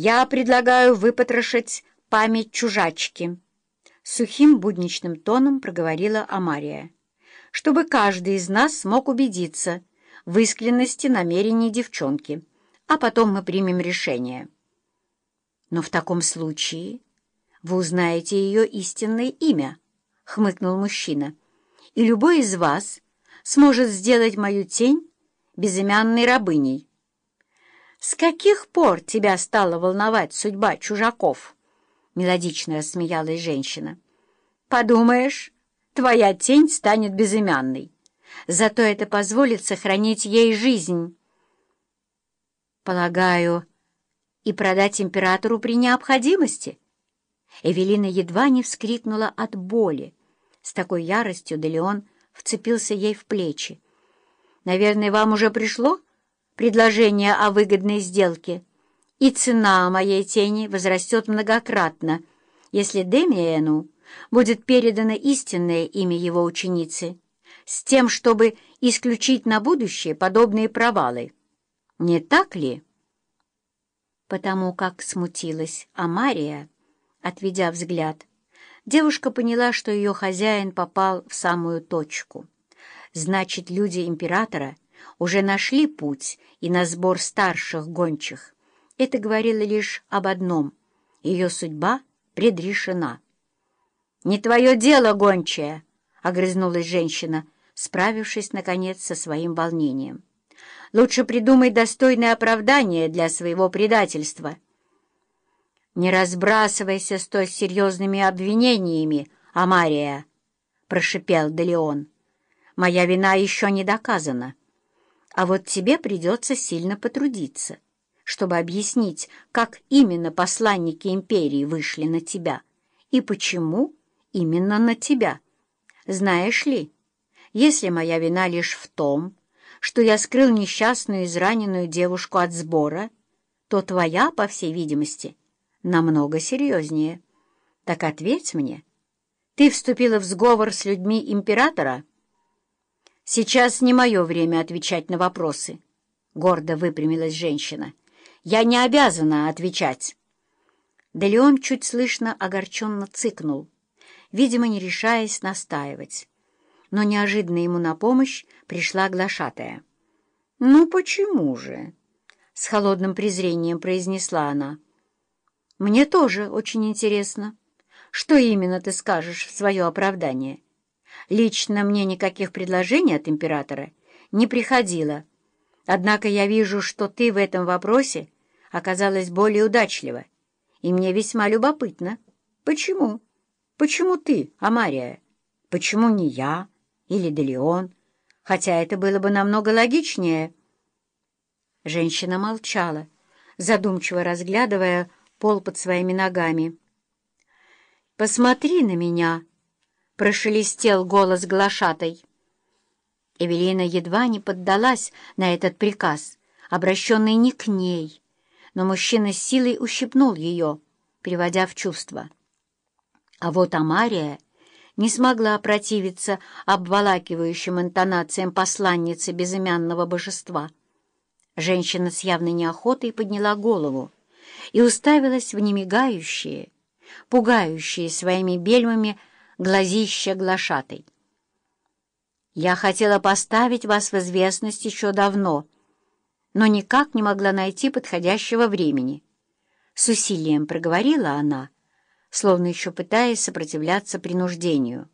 «Я предлагаю выпотрошить память чужачки», — сухим будничным тоном проговорила Амария, «чтобы каждый из нас смог убедиться в искренности намерений девчонки, а потом мы примем решение». «Но в таком случае вы узнаете ее истинное имя», — хмыкнул мужчина, «и любой из вас сможет сделать мою тень безымянной рабыней». «С каких пор тебя стала волновать судьба чужаков?» — мелодично рассмеялась женщина. «Подумаешь, твоя тень станет безымянной. Зато это позволит сохранить ей жизнь». «Полагаю, и продать императору при необходимости?» Эвелина едва не вскрикнула от боли. С такой яростью Делеон вцепился ей в плечи. «Наверное, вам уже пришло?» Предложение о выгодной сделке, и цена моей тени возрастет многократно, если Демиену будет передано истинное имя его ученицы, с тем, чтобы исключить на будущее подобные провалы. Не так ли? Потому как смутилась Амария, отведя взгляд, девушка поняла, что ее хозяин попал в самую точку. Значит, люди императора — уже нашли путь и на сбор старших гончих. Это говорило лишь об одном — ее судьба предрешена. «Не твое дело, гончая!» — огрызнулась женщина, справившись, наконец, со своим волнением. «Лучше придумай достойное оправдание для своего предательства». «Не разбрасывайся столь серьезными обвинениями, Амария!» — прошипел Делеон. «Моя вина еще не доказана». А вот тебе придется сильно потрудиться, чтобы объяснить, как именно посланники империи вышли на тебя и почему именно на тебя. Знаешь ли, если моя вина лишь в том, что я скрыл несчастную израненную девушку от сбора, то твоя, по всей видимости, намного серьезнее. Так ответь мне, ты вступила в сговор с людьми императора?» «Сейчас не мое время отвечать на вопросы», — гордо выпрямилась женщина. «Я не обязана отвечать». Да Леон чуть слышно огорченно цыкнул, видимо, не решаясь настаивать. Но неожиданно ему на помощь пришла глашатая. «Ну почему же?» — с холодным презрением произнесла она. «Мне тоже очень интересно. Что именно ты скажешь в свое оправдание?» Лично мне никаких предложений от императора не приходило. Однако я вижу, что ты в этом вопросе оказалась более удачлива, и мне весьма любопытно. Почему? Почему ты, Амария? Почему не я или Делеон? Хотя это было бы намного логичнее. Женщина молчала, задумчиво разглядывая пол под своими ногами. «Посмотри на меня!» Прошелестел голос глашатой. Эвелина едва не поддалась на этот приказ, обращенный не к ней, но мужчина с силой ущипнул ее, приводя в чувство. А вот Амария не смогла противиться обволакивающим интонациям посланницы безымянного божества. Женщина с явной неохотой подняла голову и уставилась в немигающие, пугающие своими бельмами глазища глашатой. «Я хотела поставить вас в известность еще давно, но никак не могла найти подходящего времени». С усилием проговорила она, словно еще пытаясь сопротивляться принуждению.